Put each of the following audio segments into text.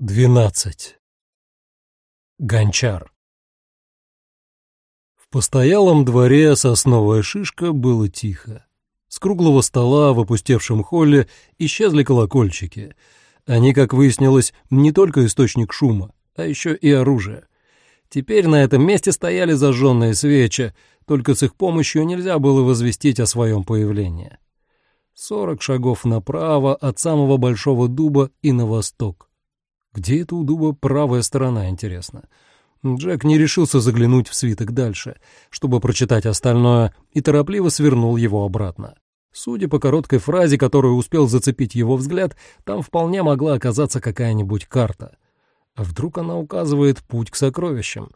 Двенадцать. Гончар. В постоялом дворе сосновая шишка было тихо. С круглого стола в опустевшем холле исчезли колокольчики. Они, как выяснилось, не только источник шума, а еще и оружие. Теперь на этом месте стояли зажженные свечи, только с их помощью нельзя было возвестить о своем появлении. Сорок шагов направо от самого большого дуба и на восток. Где это у дуба правая сторона, интересно? Джек не решился заглянуть в свиток дальше, чтобы прочитать остальное, и торопливо свернул его обратно. Судя по короткой фразе, которую успел зацепить его взгляд, там вполне могла оказаться какая-нибудь карта. А вдруг она указывает путь к сокровищам?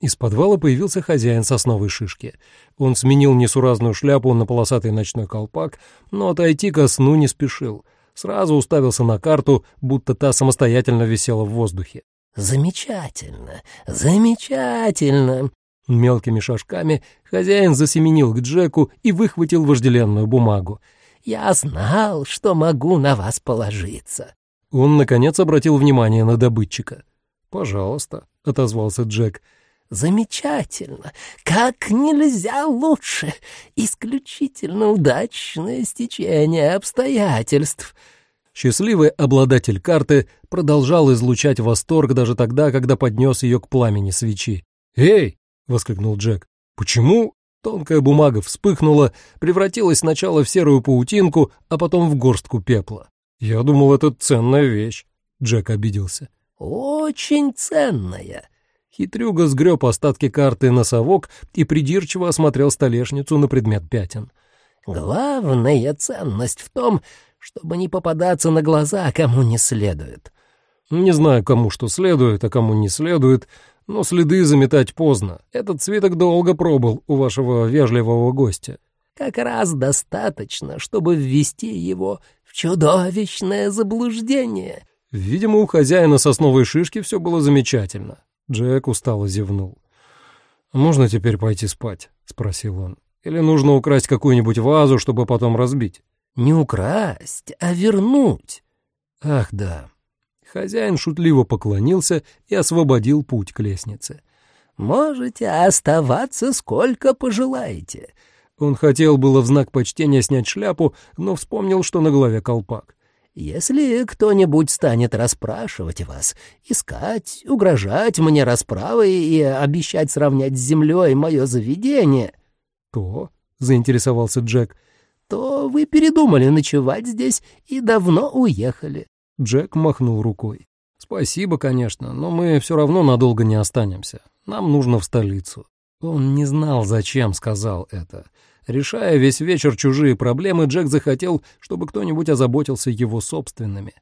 Из подвала появился хозяин сосновой шишки. Он сменил несуразную шляпу на полосатый ночной колпак, но отойти ко сну не спешил — сразу уставился на карту, будто та самостоятельно висела в воздухе. «Замечательно, замечательно!» Мелкими шажками хозяин засеменил к Джеку и выхватил вожделенную бумагу. «Я знал, что могу на вас положиться». Он, наконец, обратил внимание на добытчика. «Пожалуйста», — отозвался Джек, — Замечательно, как нельзя лучше, исключительно удачное стечение обстоятельств. Счастливый обладатель карты продолжал излучать восторг даже тогда, когда поднес ее к пламени свечи. «Эй!» — воскликнул Джек. «Почему?» Тонкая бумага вспыхнула, превратилась сначала в серую паутинку, а потом в горстку пепла. «Я думал, это ценная вещь», — Джек обиделся. «Очень ценная», Хитрюга сгреб остатки карты на совок и придирчиво осмотрел столешницу на предмет пятен. «Главная ценность в том, чтобы не попадаться на глаза, кому не следует». «Не знаю, кому что следует, а кому не следует, но следы заметать поздно. Этот свиток долго пробыл у вашего вежливого гостя». «Как раз достаточно, чтобы ввести его в чудовищное заблуждение». Видимо, у хозяина сосновой шишки все было замечательно. Джек устало зевнул. «Можно теперь пойти спать?» — спросил он. «Или нужно украсть какую-нибудь вазу, чтобы потом разбить?» «Не украсть, а вернуть!» «Ах, да». Хозяин шутливо поклонился и освободил путь к лестнице. «Можете оставаться сколько пожелаете». Он хотел было в знак почтения снять шляпу, но вспомнил, что на голове колпак. Если кто-нибудь станет расспрашивать вас, искать, угрожать мне расправой и обещать сравнять с землей мое заведение, то, — заинтересовался Джек, — то вы передумали ночевать здесь и давно уехали. Джек махнул рукой. «Спасибо, конечно, но мы все равно надолго не останемся. Нам нужно в столицу». Он не знал, зачем сказал это. Решая весь вечер чужие проблемы, Джек захотел, чтобы кто-нибудь озаботился его собственными.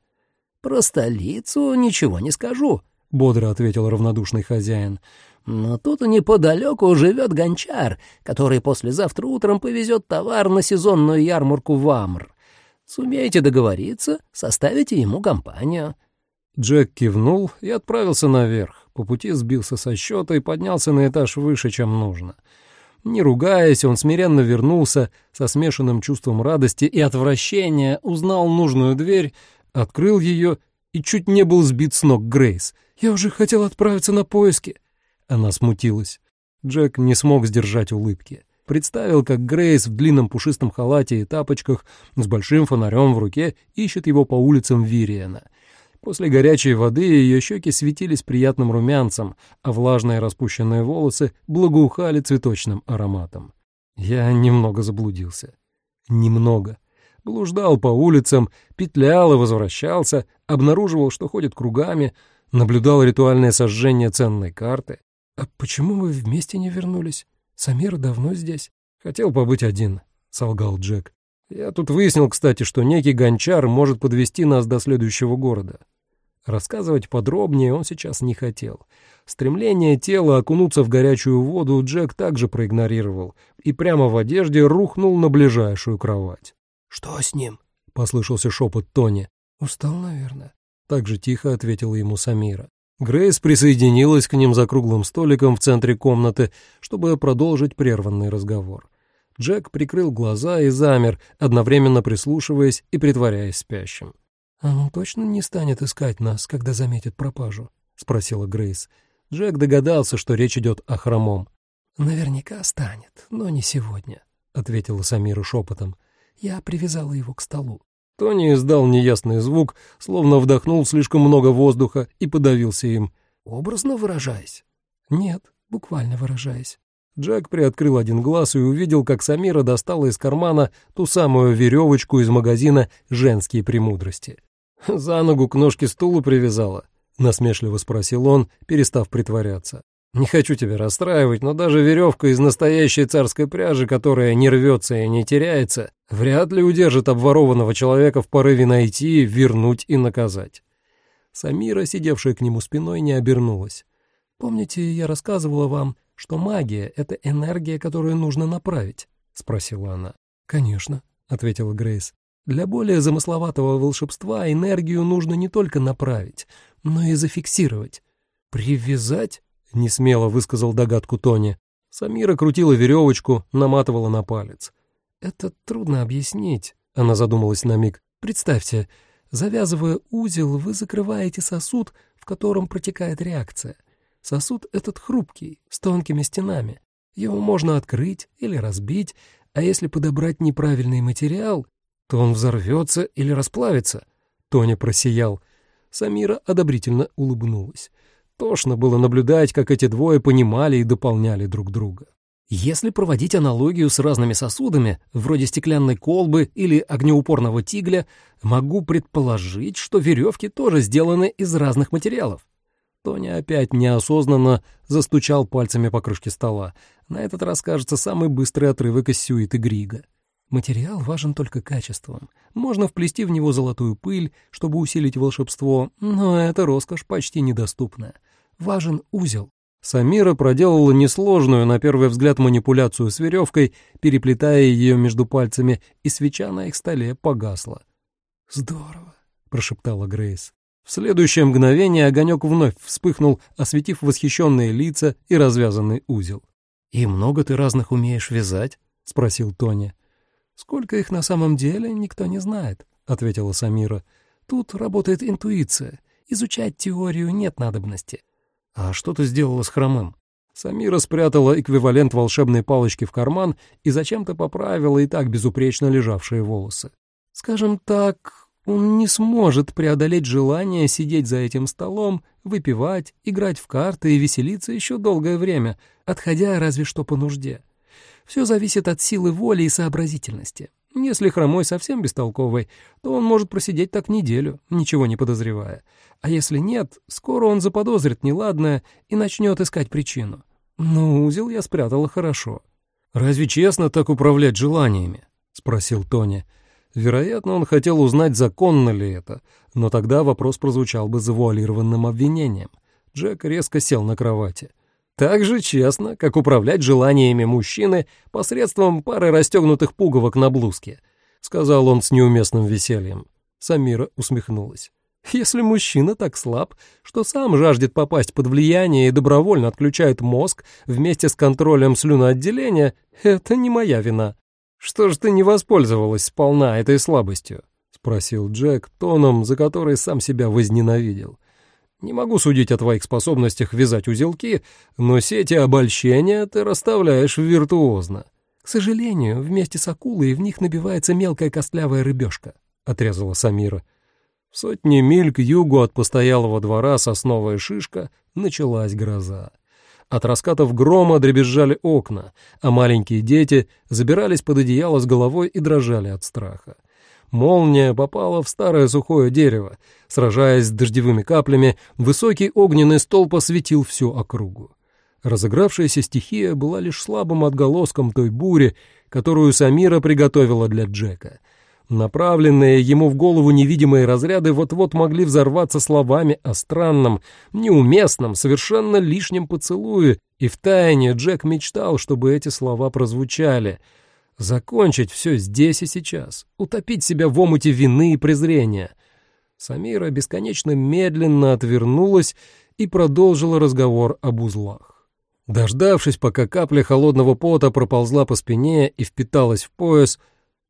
«Про столицу ничего не скажу», — бодро ответил равнодушный хозяин. «Но тут неподалеку живет гончар, который послезавтра утром повезет товар на сезонную ярмарку в Амр. Сумеете договориться, составите ему компанию». Джек кивнул и отправился наверх. По пути сбился со счета и поднялся на этаж выше, чем нужно. Не ругаясь, он смиренно вернулся со смешанным чувством радости и отвращения, узнал нужную дверь, открыл ее и чуть не был сбит с ног Грейс. «Я уже хотел отправиться на поиски». Она смутилась. Джек не смог сдержать улыбки. Представил, как Грейс в длинном пушистом халате и тапочках с большим фонарем в руке ищет его по улицам Вириена — После горячей воды ее щеки светились приятным румянцем, а влажные распущенные волосы благоухали цветочным ароматом. Я немного заблудился. Немного. Блуждал по улицам, петлял и возвращался, обнаруживал, что ходит кругами, наблюдал ритуальное сожжение ценной карты. «А почему вы вместе не вернулись? Самир давно здесь?» «Хотел побыть один», — солгал Джек. «Я тут выяснил, кстати, что некий гончар может подвести нас до следующего города. Рассказывать подробнее он сейчас не хотел. Стремление тела окунуться в горячую воду Джек также проигнорировал и прямо в одежде рухнул на ближайшую кровать. «Что с ним?» — послышался шепот Тони. «Устал, наверное», — так же тихо ответила ему Самира. Грейс присоединилась к ним за круглым столиком в центре комнаты, чтобы продолжить прерванный разговор. Джек прикрыл глаза и замер, одновременно прислушиваясь и притворяясь спящим. «А он точно не станет искать нас, когда заметит пропажу?» — спросила Грейс. Джек догадался, что речь идет о хромом. «Наверняка станет, но не сегодня», — ответила Самира шепотом. «Я привязала его к столу». Тони издал неясный звук, словно вдохнул слишком много воздуха и подавился им. «Образно выражаясь?» «Нет, буквально выражаясь». Джек приоткрыл один глаз и увидел, как Самира достала из кармана ту самую веревочку из магазина «Женские премудрости». «За ногу к ножке стула привязала?» — насмешливо спросил он, перестав притворяться. «Не хочу тебя расстраивать, но даже веревка из настоящей царской пряжи, которая не рвется и не теряется, вряд ли удержит обворованного человека в порыве найти, вернуть и наказать». Самира, сидевшая к нему спиной, не обернулась. «Помните, я рассказывала вам, что магия — это энергия, которую нужно направить?» — спросила она. «Конечно», — ответила Грейс. «Для более замысловатого волшебства энергию нужно не только направить, но и зафиксировать». «Привязать?» — несмело высказал догадку Тони. Самира крутила веревочку, наматывала на палец. «Это трудно объяснить», — она задумалась на миг. «Представьте, завязывая узел, вы закрываете сосуд, в котором протекает реакция. Сосуд этот хрупкий, с тонкими стенами. Его можно открыть или разбить, а если подобрать неправильный материал, то он взорвется или расплавится. Тоня просиял. Самира одобрительно улыбнулась. Тошно было наблюдать, как эти двое понимали и дополняли друг друга. Если проводить аналогию с разными сосудами, вроде стеклянной колбы или огнеупорного тигля, могу предположить, что веревки тоже сделаны из разных материалов. Тоня опять неосознанно застучал пальцами по крышке стола. На этот раз, кажется, самый быстрый отрывок из сюиты Грига. Материал важен только качеством. Можно вплести в него золотую пыль, чтобы усилить волшебство, но эта роскошь почти недоступна. Важен узел. Самира проделала несложную, на первый взгляд, манипуляцию с веревкой, переплетая ее между пальцами, и свеча на их столе погасла. «Здорово», — прошептала Грейс. В следующее мгновение огонек вновь вспыхнул, осветив восхищенные лица и развязанный узел. «И много ты разных умеешь вязать?» — спросил Тони. «Сколько их на самом деле, никто не знает», — ответила Самира. «Тут работает интуиция. Изучать теорию нет надобности». «А что ты сделала с хромым?» Самира спрятала эквивалент волшебной палочки в карман и зачем-то поправила и так безупречно лежавшие волосы. «Скажем так, он не сможет преодолеть желание сидеть за этим столом, выпивать, играть в карты и веселиться еще долгое время, отходя разве что по нужде. Все зависит от силы воли и сообразительности. Если хромой совсем бестолковый, то он может просидеть так неделю, ничего не подозревая. А если нет, скоро он заподозрит неладное и начнет искать причину. Но узел я спрятала хорошо. «Разве честно так управлять желаниями?» — спросил Тони. Вероятно, он хотел узнать, законно ли это, но тогда вопрос прозвучал бы завуалированным обвинением. Джек резко сел на кровати. Так же честно, как управлять желаниями мужчины посредством пары расстегнутых пуговок на блузке, сказал он с неуместным весельем. Самира усмехнулась. Если мужчина так слаб, что сам жаждет попасть под влияние и добровольно отключает мозг вместе с контролем слюноотделения, это не моя вина. «Что ж ты не воспользовалась сполна этой слабостью?» — спросил Джек тоном, за который сам себя возненавидел. «Не могу судить о твоих способностях вязать узелки, но сети обольщения ты расставляешь виртуозно». «К сожалению, вместе с акулой в них набивается мелкая костлявая рыбешка», — отрезала Самира. В сотни миль к югу от постоялого двора сосновая шишка началась гроза. От раскатов грома дребезжали окна, а маленькие дети забирались под одеяло с головой и дрожали от страха. Молния попала в старое сухое дерево. Сражаясь с дождевыми каплями, высокий огненный столб осветил всю округу. Разыгравшаяся стихия была лишь слабым отголоском той бури, которую Самира приготовила для Джека — Направленные ему в голову невидимые разряды вот-вот могли взорваться словами о странном, неуместном, совершенно лишнем поцелуе, и втайне Джек мечтал, чтобы эти слова прозвучали. Закончить все здесь и сейчас, утопить себя в омуте вины и презрения. Самира бесконечно медленно отвернулась и продолжила разговор об узлах. Дождавшись, пока капля холодного пота проползла по спине и впиталась в пояс,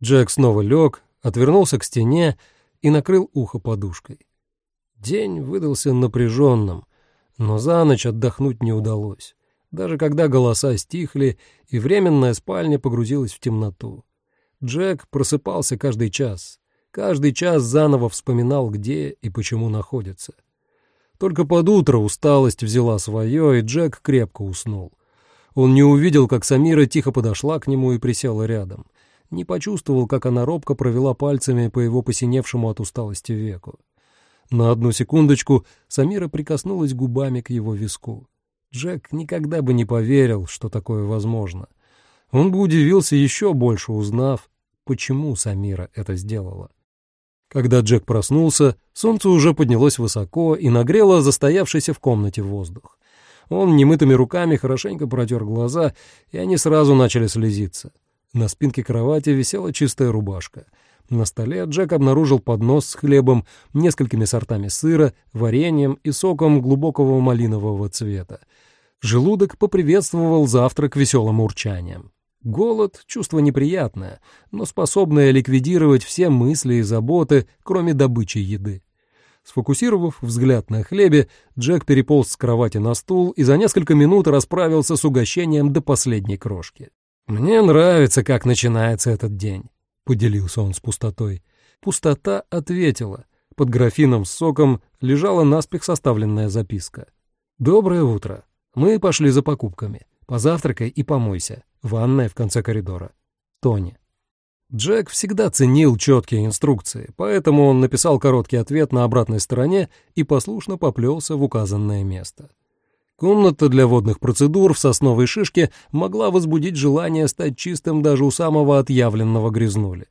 Джек снова лег, отвернулся к стене и накрыл ухо подушкой. День выдался напряженным, но за ночь отдохнуть не удалось, даже когда голоса стихли и временная спальня погрузилась в темноту. Джек просыпался каждый час, каждый час заново вспоминал, где и почему находится. Только под утро усталость взяла свое, и Джек крепко уснул. Он не увидел, как Самира тихо подошла к нему и присела рядом. Не почувствовал, как она робко провела пальцами по его посиневшему от усталости веку. На одну секундочку Самира прикоснулась губами к его виску. Джек никогда бы не поверил, что такое возможно. Он бы удивился еще больше, узнав, почему Самира это сделала. Когда Джек проснулся, солнце уже поднялось высоко и нагрело застоявшийся в комнате воздух. Он немытыми руками хорошенько протер глаза, и они сразу начали слезиться. На спинке кровати висела чистая рубашка. На столе Джек обнаружил поднос с хлебом, несколькими сортами сыра, вареньем и соком глубокого малинового цвета. Желудок поприветствовал завтрак веселым урчанием. Голод — чувство неприятное, но способное ликвидировать все мысли и заботы, кроме добычи еды. Сфокусировав взгляд на хлебе, Джек переполз с кровати на стул и за несколько минут расправился с угощением до последней крошки. «Мне нравится, как начинается этот день», — поделился он с пустотой. Пустота ответила. Под графином с соком лежала наспех составленная записка. «Доброе утро. Мы пошли за покупками. Позавтракай и помойся. Ванная в конце коридора. Тони». Джек всегда ценил четкие инструкции, поэтому он написал короткий ответ на обратной стороне и послушно поплелся в указанное место. Комната для водных процедур в сосновой шишке могла возбудить желание стать чистым даже у самого отъявленного грязнули.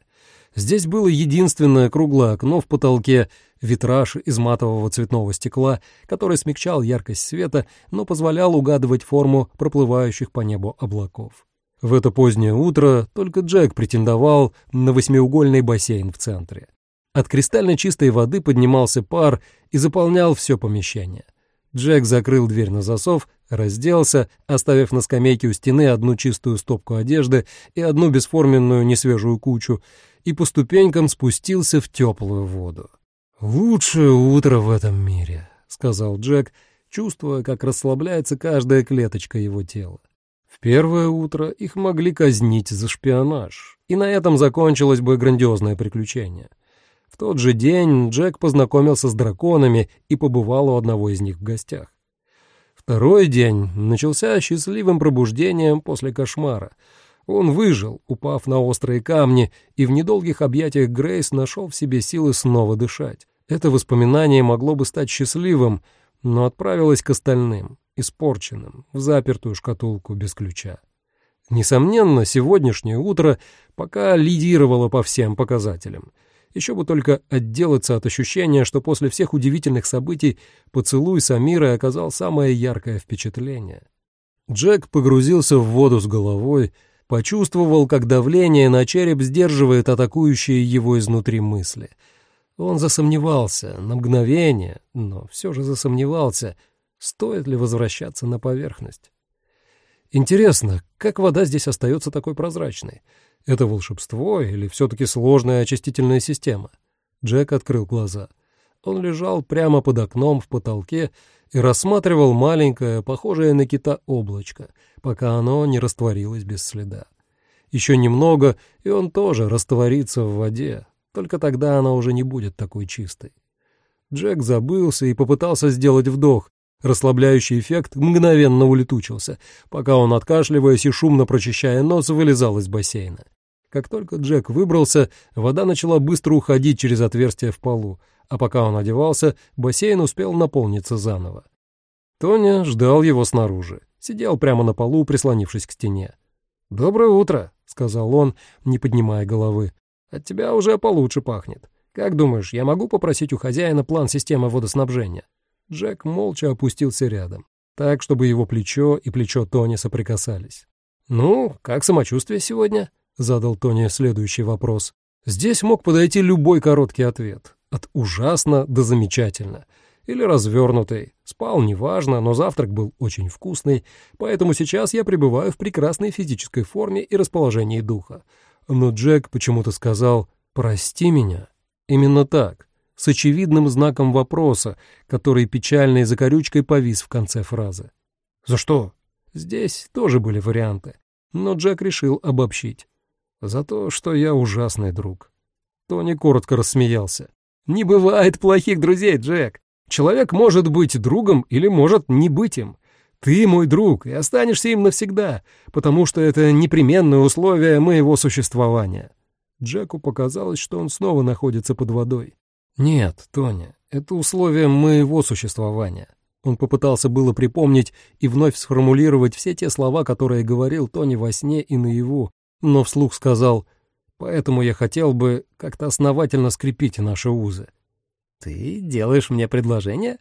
Здесь было единственное круглое окно в потолке, витраж из матового цветного стекла, который смягчал яркость света, но позволял угадывать форму проплывающих по небу облаков. В это позднее утро только Джек претендовал на восьмиугольный бассейн в центре. От кристально чистой воды поднимался пар и заполнял все помещение. Джек закрыл дверь на засов, разделся, оставив на скамейке у стены одну чистую стопку одежды и одну бесформенную несвежую кучу, и по ступенькам спустился в теплую воду. «Лучшее утро в этом мире», — сказал Джек, чувствуя, как расслабляется каждая клеточка его тела. В первое утро их могли казнить за шпионаж, и на этом закончилось бы грандиозное приключение — в тот же день Джек познакомился с драконами и побывал у одного из них в гостях. Второй день начался счастливым пробуждением после кошмара. Он выжил, упав на острые камни, и в недолгих объятиях Грейс нашел в себе силы снова дышать. Это воспоминание могло бы стать счастливым, но отправилось к остальным, испорченным, в запертую шкатулку без ключа. Несомненно, сегодняшнее утро пока лидировало по всем показателям — еще бы только отделаться от ощущения, что после всех удивительных событий поцелуй с Амирой оказал самое яркое впечатление. Джек погрузился в воду с головой, почувствовал, как давление на череп сдерживает атакующие его изнутри мысли. Он засомневался на мгновение, но все же засомневался, стоит ли возвращаться на поверхность. Интересно, как вода здесь остается такой прозрачной? Это волшебство или все-таки сложная очистительная система? Джек открыл глаза. Он лежал прямо под окном в потолке и рассматривал маленькое, похожее на кита облачко, пока оно не растворилось без следа. Еще немного, и он тоже растворится в воде, только тогда она уже не будет такой чистой. Джек забылся и попытался сделать вдох. Расслабляющий эффект мгновенно улетучился, пока он, откашливаясь и шумно прочищая нос, вылезал из бассейна. Как только Джек выбрался, вода начала быстро уходить через отверстие в полу, а пока он одевался, бассейн успел наполниться заново. Тоня ждал его снаружи, сидел прямо на полу, прислонившись к стене. «Доброе утро», — сказал он, не поднимая головы. «От тебя уже получше пахнет. Как думаешь, я могу попросить у хозяина план системы водоснабжения?» Джек молча опустился рядом, так, чтобы его плечо и плечо Тони соприкасались. «Ну, как самочувствие сегодня?» — задал Тони следующий вопрос. Здесь мог подойти любой короткий ответ. От «ужасно» до «замечательно». Или развернутый. Спал неважно, но завтрак был очень вкусный, поэтому сейчас я пребываю в прекрасной физической форме и расположении духа. Но Джек почему-то сказал «прости меня». Именно так, с очевидным знаком вопроса, который печальной закорючкой повис в конце фразы. «За что?» Здесь тоже были варианты, но Джек решил обобщить. «За то, что я ужасный друг». Тони коротко рассмеялся. «Не бывает плохих друзей, Джек. Человек может быть другом или может не быть им. Ты мой друг и останешься им навсегда, потому что это непременное условие моего существования». Джеку показалось, что он снова находится под водой. «Нет, Тони, это условие моего существования». Он попытался было припомнить и вновь сформулировать все те слова, которые говорил Тони во сне и наяву, но вслух сказал «Поэтому я хотел бы как-то основательно скрепить наши узы». «Ты делаешь мне предложение?»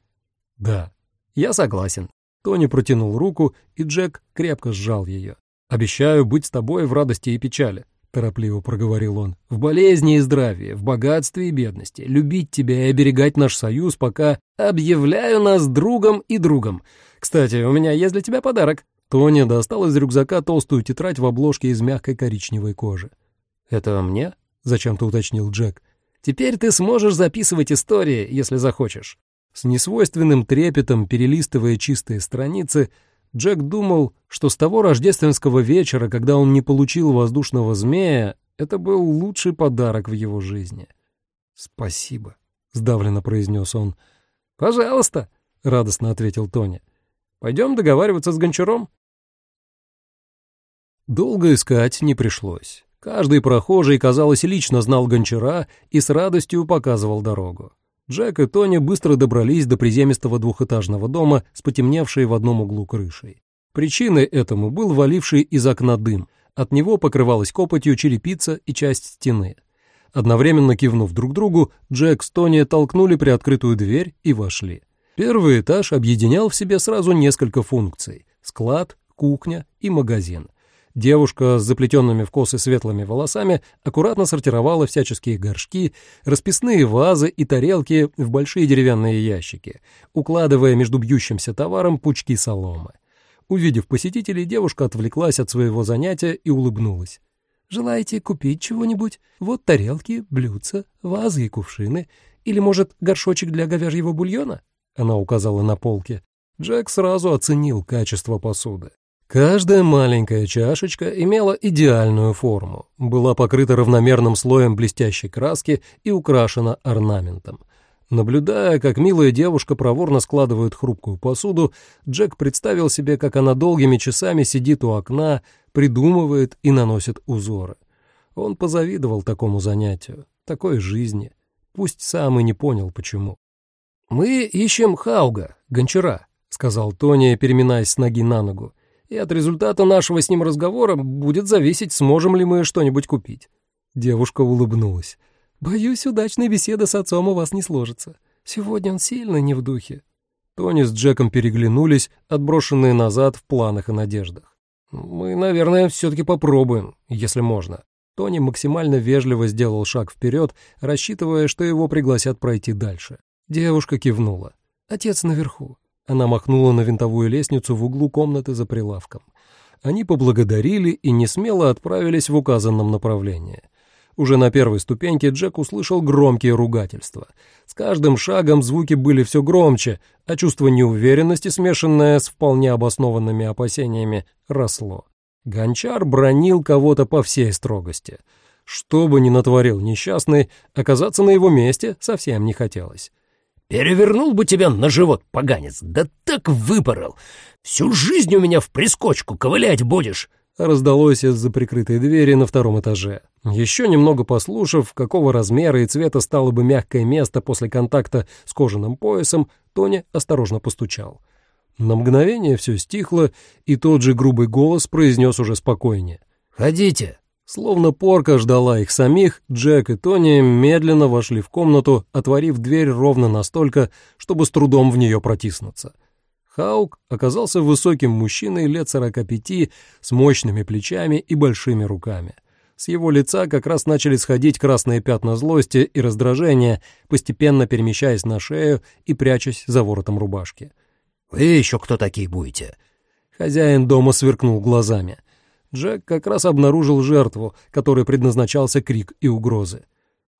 «Да». «Я согласен». Тони протянул руку, и Джек крепко сжал ее. «Обещаю быть с тобой в радости и печали», — торопливо проговорил он. «В болезни и здравии, в богатстве и бедности, любить тебя и оберегать наш союз, пока объявляю нас другом и другом. Кстати, у меня есть для тебя подарок». Тони достал из рюкзака толстую тетрадь в обложке из мягкой коричневой кожи. «Это мне?» — зачем-то уточнил Джек. «Теперь ты сможешь записывать истории, если захочешь». С несвойственным трепетом, перелистывая чистые страницы, Джек думал, что с того рождественского вечера, когда он не получил воздушного змея, это был лучший подарок в его жизни. «Спасибо», — сдавленно произнес он. «Пожалуйста», — радостно ответил Тони. «Пойдем договариваться с Гончаром?» Долго искать не пришлось. Каждый прохожий, казалось, лично знал Гончара и с радостью показывал дорогу. Джек и Тони быстро добрались до приземистого двухэтажного дома с потемневшей в одном углу крышей. Причиной этому был валивший из окна дым. От него покрывалась копотью черепица и часть стены. Одновременно кивнув друг другу, Джек с Тони толкнули приоткрытую дверь и вошли. Первый этаж объединял в себе сразу несколько функций — склад, кухня и магазин. Девушка с заплетенными в косы светлыми волосами аккуратно сортировала всяческие горшки, расписные вазы и тарелки в большие деревянные ящики, укладывая между бьющимся товаром пучки соломы. Увидев посетителей, девушка отвлеклась от своего занятия и улыбнулась. «Желаете купить чего-нибудь? Вот тарелки, блюдца, вазы и кувшины. Или, может, горшочек для говяжьего бульона?» Она указала на полки. Джек сразу оценил качество посуды. Каждая маленькая чашечка имела идеальную форму, была покрыта равномерным слоем блестящей краски и украшена орнаментом. Наблюдая, как милая девушка проворно складывает хрупкую посуду, Джек представил себе, как она долгими часами сидит у окна, придумывает и наносит узоры. Он позавидовал такому занятию, такой жизни, пусть сам и не понял, почему. «Мы ищем Хауга, гончара», — сказал Тони, переминаясь с ноги на ногу и от результата нашего с ним разговора будет зависеть, сможем ли мы что-нибудь купить». Девушка улыбнулась. «Боюсь, удачная беседа с отцом у вас не сложится. Сегодня он сильно не в духе». Тони с Джеком переглянулись, отброшенные назад в планах и надеждах. «Мы, наверное, все-таки попробуем, если можно». Тони максимально вежливо сделал шаг вперед, рассчитывая, что его пригласят пройти дальше. Девушка кивнула. «Отец наверху. Она махнула на винтовую лестницу в углу комнаты за прилавком. Они поблагодарили и несмело отправились в указанном направлении. Уже на первой ступеньке Джек услышал громкие ругательства. С каждым шагом звуки были все громче, а чувство неуверенности, смешанное с вполне обоснованными опасениями, росло. Гончар бронил кого-то по всей строгости. Что бы ни натворил несчастный, оказаться на его месте совсем не хотелось. Перевернул бы тебя на живот, поганец, да так выпорол. Всю жизнь у меня в прискочку ковылять будешь. Раздалось из-за прикрытой двери на втором этаже. Еще немного послушав, какого размера и цвета стало бы мягкое место после контакта с кожаным поясом, Тони осторожно постучал. На мгновение все стихло, и тот же грубый голос произнес уже спокойнее. «Ходите!» Словно порка ждала их самих, Джек и Тони медленно вошли в комнату, отворив дверь ровно настолько, чтобы с трудом в нее протиснуться. Хаук оказался высоким мужчиной лет сорока пяти, с мощными плечами и большими руками. С его лица как раз начали сходить красные пятна злости и раздражения, постепенно перемещаясь на шею и прячась за воротом рубашки. «Вы еще кто такие будете?» Хозяин дома сверкнул глазами. Джек как раз обнаружил жертву, которой предназначался крик и угрозы.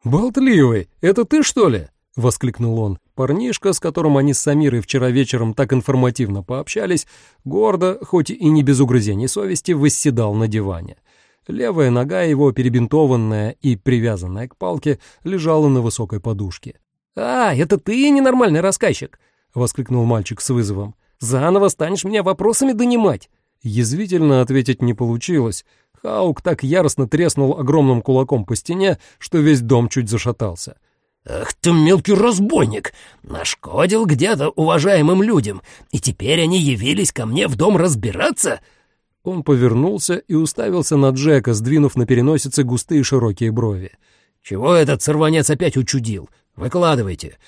«Болтливый, это ты, что ли?» — воскликнул он. Парнишка, с которым они с Самирой вчера вечером так информативно пообщались, гордо, хоть и не без угрызений совести, восседал на диване. Левая нога его, перебинтованная и привязанная к палке, лежала на высокой подушке. «А, это ты ненормальный рассказчик!» — воскликнул мальчик с вызовом. «Заново станешь меня вопросами донимать!» Язвительно ответить не получилось. Хаук так яростно треснул огромным кулаком по стене, что весь дом чуть зашатался. «Ах ты мелкий разбойник! Нашкодил где-то уважаемым людям, и теперь они явились ко мне в дом разбираться?» Он повернулся и уставился на Джека, сдвинув на переносице густые широкие брови. «Чего этот сорванец опять учудил? Выкладывайте.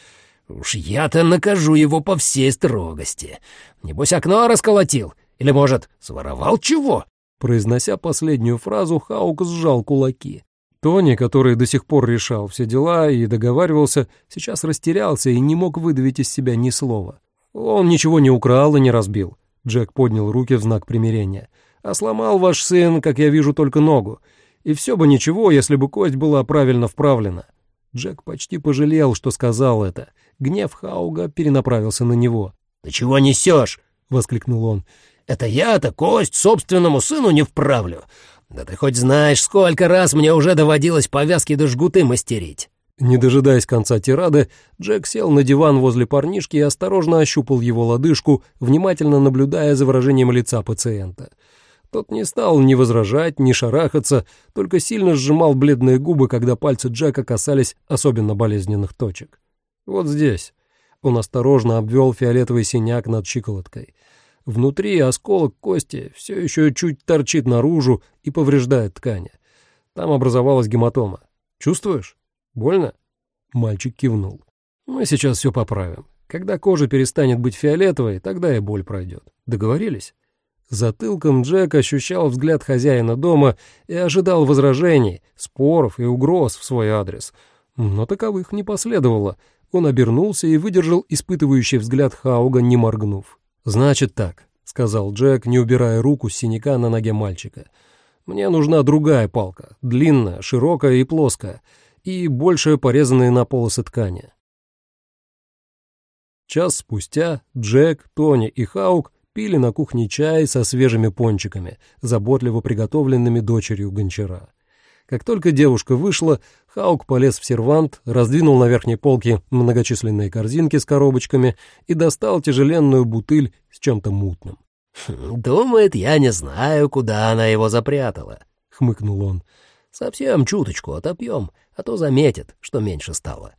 Уж я-то накажу его по всей строгости. Небось, окно расколотил? Или, может, своровал чего?» Произнося последнюю фразу, Хаук сжал кулаки. Тони, который до сих пор решал все дела и договаривался, сейчас растерялся и не мог выдавить из себя ни слова. Он ничего не украл и не разбил. Джек поднял руки в знак примирения. «А сломал ваш сын, как я вижу, только ногу. И все бы ничего, если бы кость была правильно вправлена». Джек почти пожалел, что сказал это. Гнев Хауга перенаправился на него. «Ты чего несешь?» — воскликнул он. «Это я-то кость собственному сыну не вправлю. Да ты хоть знаешь, сколько раз мне уже доводилось повязки до жгуты мастерить». Не дожидаясь конца тирады, Джек сел на диван возле парнишки и осторожно ощупал его лодыжку, внимательно наблюдая за выражением лица пациента. Тот не стал ни возражать, ни шарахаться, только сильно сжимал бледные губы, когда пальцы Джека касались особенно болезненных точек. «Вот здесь». Он осторожно обвел фиолетовый синяк над щиколоткой — Внутри осколок кости все еще чуть торчит наружу и повреждает ткани. Там образовалась гематома. Чувствуешь? Больно?» Мальчик кивнул. «Мы сейчас все поправим. Когда кожа перестанет быть фиолетовой, тогда и боль пройдет. Договорились?» Затылком Джек ощущал взгляд хозяина дома и ожидал возражений, споров и угроз в свой адрес. Но таковых не последовало. Он обернулся и выдержал испытывающий взгляд Хауга, не моргнув. «Значит так», — сказал Джек, не убирая руку с синяка на ноге мальчика. «Мне нужна другая палка, длинная, широкая и плоская, и больше порезанные на полосы ткани». Час спустя Джек, Тони и Хаук пили на кухне чай со свежими пончиками, заботливо приготовленными дочерью гончара. Как только девушка вышла, Хаук полез в сервант, раздвинул на верхней полке многочисленные корзинки с коробочками и достал тяжеленную бутыль с чем-то мутным. «Хм, «Думает, я не знаю, куда она его запрятала», — хмыкнул он. «Совсем чуточку отопьем, а то заметит, что меньше стало».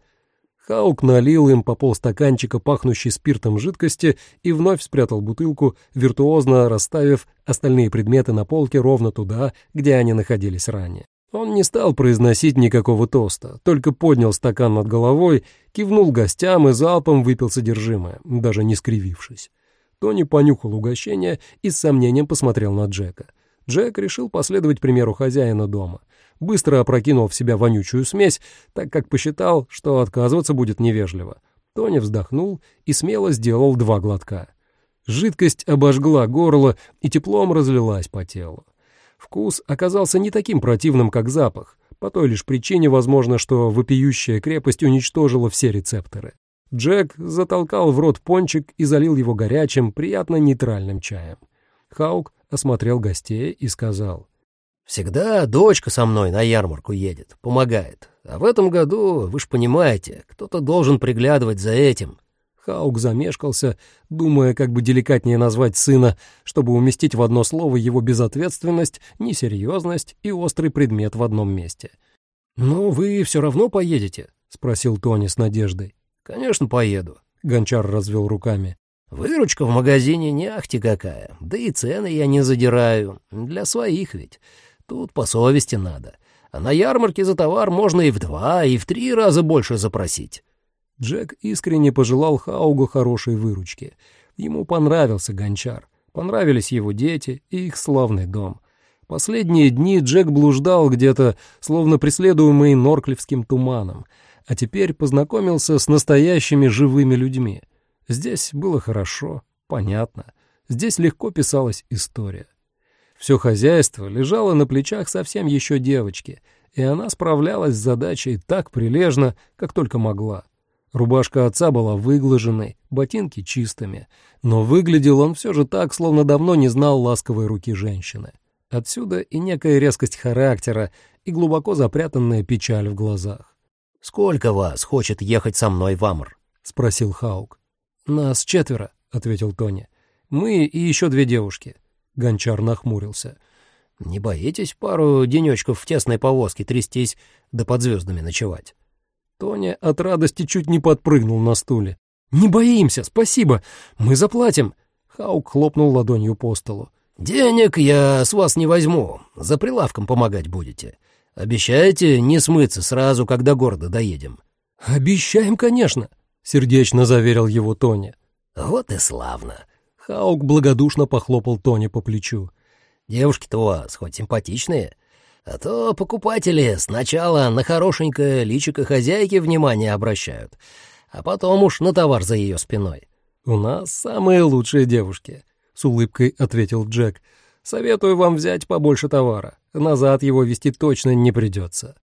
Хаук налил им по полстаканчика пахнущей спиртом жидкости и вновь спрятал бутылку, виртуозно расставив остальные предметы на полке ровно туда, где они находились ранее. Он не стал произносить никакого тоста, только поднял стакан над головой, кивнул гостям и залпом выпил содержимое, даже не скривившись. Тони понюхал угощение и с сомнением посмотрел на Джека. Джек решил последовать примеру хозяина дома. Быстро опрокинул в себя вонючую смесь, так как посчитал, что отказываться будет невежливо. Тони вздохнул и смело сделал два глотка. Жидкость обожгла горло и теплом разлилась по телу. Вкус оказался не таким противным, как запах, по той лишь причине, возможно, что вопиющая крепость уничтожила все рецепторы. Джек затолкал в рот пончик и залил его горячим, приятно нейтральным чаем. Хаук осмотрел гостей и сказал. «Всегда дочка со мной на ярмарку едет, помогает. А в этом году, вы ж понимаете, кто-то должен приглядывать за этим. Хаук замешкался, думая, как бы деликатнее назвать сына, чтобы уместить в одно слово его безответственность, несерьезность и острый предмет в одном месте. «Ну, вы все равно поедете?» — спросил Тони с надеждой. «Конечно, поеду», — Гончар развел руками. «Выручка в магазине не ахти какая, да и цены я не задираю. Для своих ведь. Тут по совести надо. А на ярмарке за товар можно и в два, и в три раза больше запросить». Джек искренне пожелал Хаугу хорошей выручки. Ему понравился гончар, понравились его дети и их славный дом. Последние дни Джек блуждал где-то, словно преследуемый Норклевским туманом, а теперь познакомился с настоящими живыми людьми. Здесь было хорошо, понятно. Здесь легко писалась история. Все хозяйство лежало на плечах совсем еще девочки — и она справлялась с задачей так прилежно, как только могла. Рубашка отца была выглаженной, ботинки чистыми, но выглядел он все же так, словно давно не знал ласковой руки женщины. Отсюда и некая резкость характера, и глубоко запрятанная печаль в глазах. «Сколько вас хочет ехать со мной в Амр?» — спросил Хаук. «Нас четверо», — ответил Тони. «Мы и еще две девушки». Гончар нахмурился. «Не боитесь пару денечков в тесной повозке трястись да под звездами ночевать?» Тоня от радости чуть не подпрыгнул на стуле. «Не боимся, спасибо, мы заплатим!» Хаук хлопнул ладонью по столу. «Денег я с вас не возьму, за прилавком помогать будете. Обещаете не смыться сразу, когда города доедем?» «Обещаем, конечно», — сердечно заверил его Тоня. «Вот и славно!» Хаук благодушно похлопал Тони по плечу. «Девушки-то у вас хоть симпатичные, а то покупатели сначала на хорошенькое личико хозяйки внимание обращают, а потом уж на товар за ее спиной». «У нас самые лучшие девушки», — с улыбкой ответил Джек. «Советую вам взять побольше товара. Назад его вести точно не придется».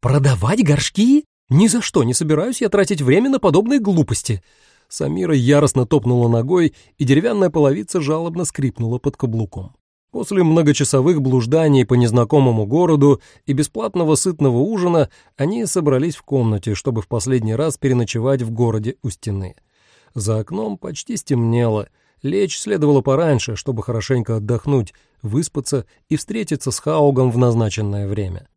«Продавать горшки? Ни за что не собираюсь я тратить время на подобные глупости!» Самира яростно топнула ногой, и деревянная половица жалобно скрипнула под каблуком. После многочасовых блужданий по незнакомому городу и бесплатного сытного ужина они собрались в комнате, чтобы в последний раз переночевать в городе у стены. За окном почти стемнело. Лечь следовало пораньше, чтобы хорошенько отдохнуть, выспаться и встретиться с Хаугом в назначенное время.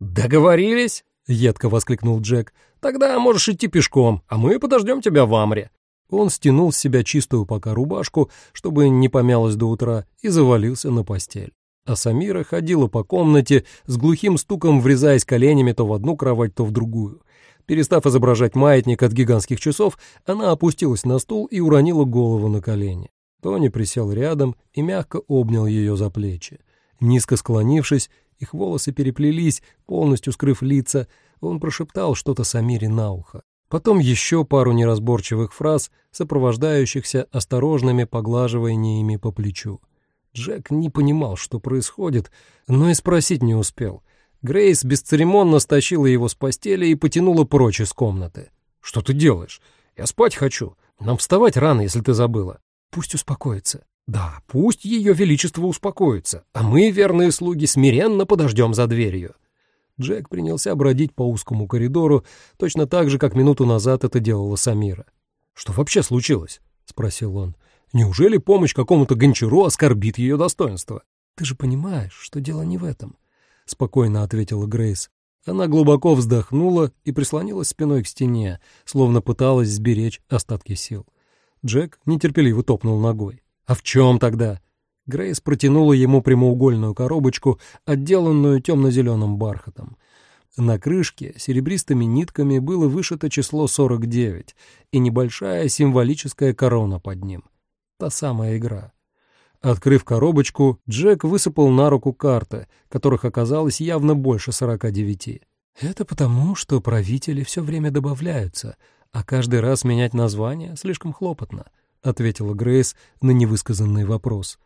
«Договорились?» — едко воскликнул Джек. «Тогда можешь идти пешком, а мы подождем тебя в Амре». Он стянул с себя чистую пока рубашку, чтобы не помялась до утра, и завалился на постель. А Самира ходила по комнате, с глухим стуком врезаясь коленями то в одну кровать, то в другую. Перестав изображать маятник от гигантских часов, она опустилась на стул и уронила голову на колени. Тони присел рядом и мягко обнял ее за плечи. Низко склонившись, их волосы переплелись, полностью скрыв лица, он прошептал что-то Самире на ухо. Потом еще пару неразборчивых фраз, сопровождающихся осторожными поглаживаниями по плечу. Джек не понимал, что происходит, но и спросить не успел. Грейс бесцеремонно стащила его с постели и потянула прочь из комнаты. «Что ты делаешь? Я спать хочу. Нам вставать рано, если ты забыла. Пусть успокоится. Да, пусть ее величество успокоится, а мы, верные слуги, смиренно подождем за дверью». Джек принялся бродить по узкому коридору, точно так же, как минуту назад это делала Самира. «Что вообще случилось?» — спросил он. «Неужели помощь какому-то гончару оскорбит ее достоинство?» «Ты же понимаешь, что дело не в этом», — спокойно ответила Грейс. Она глубоко вздохнула и прислонилась спиной к стене, словно пыталась сберечь остатки сил. Джек нетерпеливо топнул ногой. «А в чем тогда?» Грейс протянула ему прямоугольную коробочку, отделанную темно-зеленым бархатом. На крышке серебристыми нитками было вышито число 49 и небольшая символическая корона под ним. Та самая игра. Открыв коробочку, Джек высыпал на руку карты, которых оказалось явно больше 49. «Это потому, что правители все время добавляются, а каждый раз менять название слишком хлопотно», — ответила Грейс на невысказанный вопрос.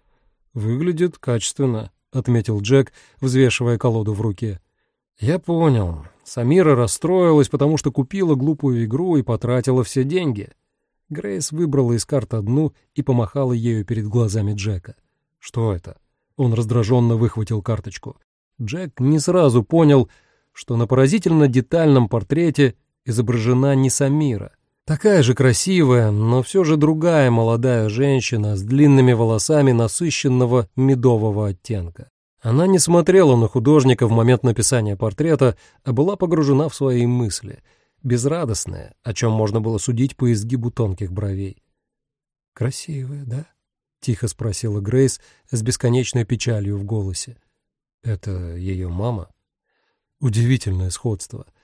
«Выглядит качественно», — отметил Джек, взвешивая колоду в руке. «Я понял. Самира расстроилась, потому что купила глупую игру и потратила все деньги». Грейс выбрала из карт одну и помахала ею перед глазами Джека. «Что это?» Он раздраженно выхватил карточку. Джек не сразу понял, что на поразительно детальном портрете изображена не Самира, Такая же красивая, но все же другая молодая женщина с длинными волосами насыщенного медового оттенка. Она не смотрела на художника в момент написания портрета, а была погружена в свои мысли, безрадостная, о чем можно было судить по изгибу тонких бровей. «Красивая, да?» — тихо спросила Грейс с бесконечной печалью в голосе. «Это ее мама?» Удивительное сходство —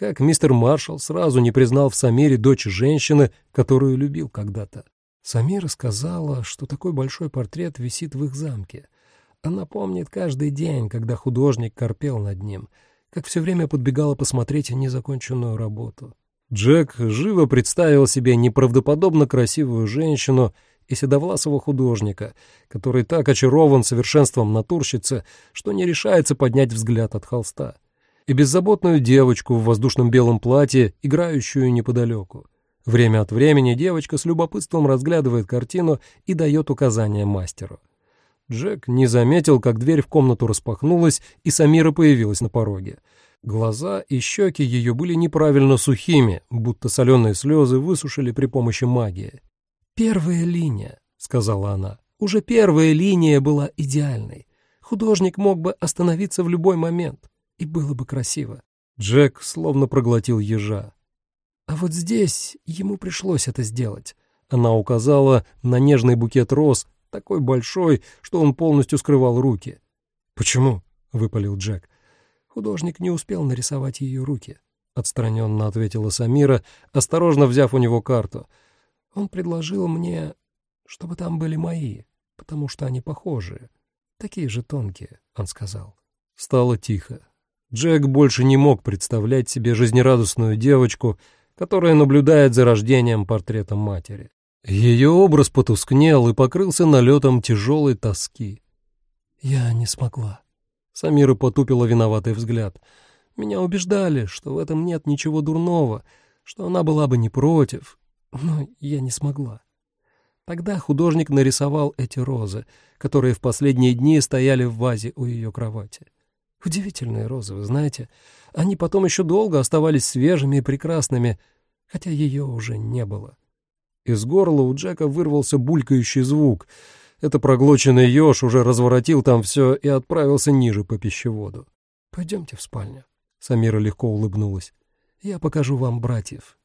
как мистер Маршалл сразу не признал в Самире дочь женщины, которую любил когда-то. Самира сказала, что такой большой портрет висит в их замке. Она помнит каждый день, когда художник корпел над ним, как все время подбегала посмотреть незаконченную работу. Джек живо представил себе неправдоподобно красивую женщину и седовласого художника, который так очарован совершенством натурщицы, что не решается поднять взгляд от холста, и беззаботную девочку в воздушном белом платье, играющую неподалеку. Время от времени девочка с любопытством разглядывает картину и дает указания мастеру. Джек не заметил, как дверь в комнату распахнулась, и Самира появилась на пороге. Глаза и щеки ее были неправильно сухими, будто соленые слезы высушили при помощи магии. «Первая линия», — сказала она. «Уже первая линия была идеальной. Художник мог бы остановиться в любой момент, и было бы красиво». Джек словно проглотил ежа. «А вот здесь ему пришлось это сделать». Она указала на нежный букет роз, такой большой, что он полностью скрывал руки. «Почему?» — выпалил Джек. «Художник не успел нарисовать ее руки», — отстраненно ответила Самира, осторожно взяв у него карту. «Он предложил мне, чтобы там были мои, потому что они похожие. Такие же тонкие», — он сказал. Стало тихо. Джек больше не мог представлять себе жизнерадостную девочку, которая наблюдает за рождением портрета матери. Ее образ потускнел и покрылся налетом тяжелой тоски. «Я не смогла». Самира потупила виноватый взгляд. «Меня убеждали, что в этом нет ничего дурного, что она была бы не против, но я не смогла». Тогда художник нарисовал эти розы, которые в последние дни стояли в вазе у ее кровати. Удивительные розы, вы знаете. Они потом еще долго оставались свежими и прекрасными, хотя ее уже не было. Из горла у Джека вырвался булькающий звук. Это проглоченный еж уже разворотил там все и отправился ниже по пищеводу. «Пойдемте в спальню». Самира легко улыбнулась. «Я покажу вам братьев.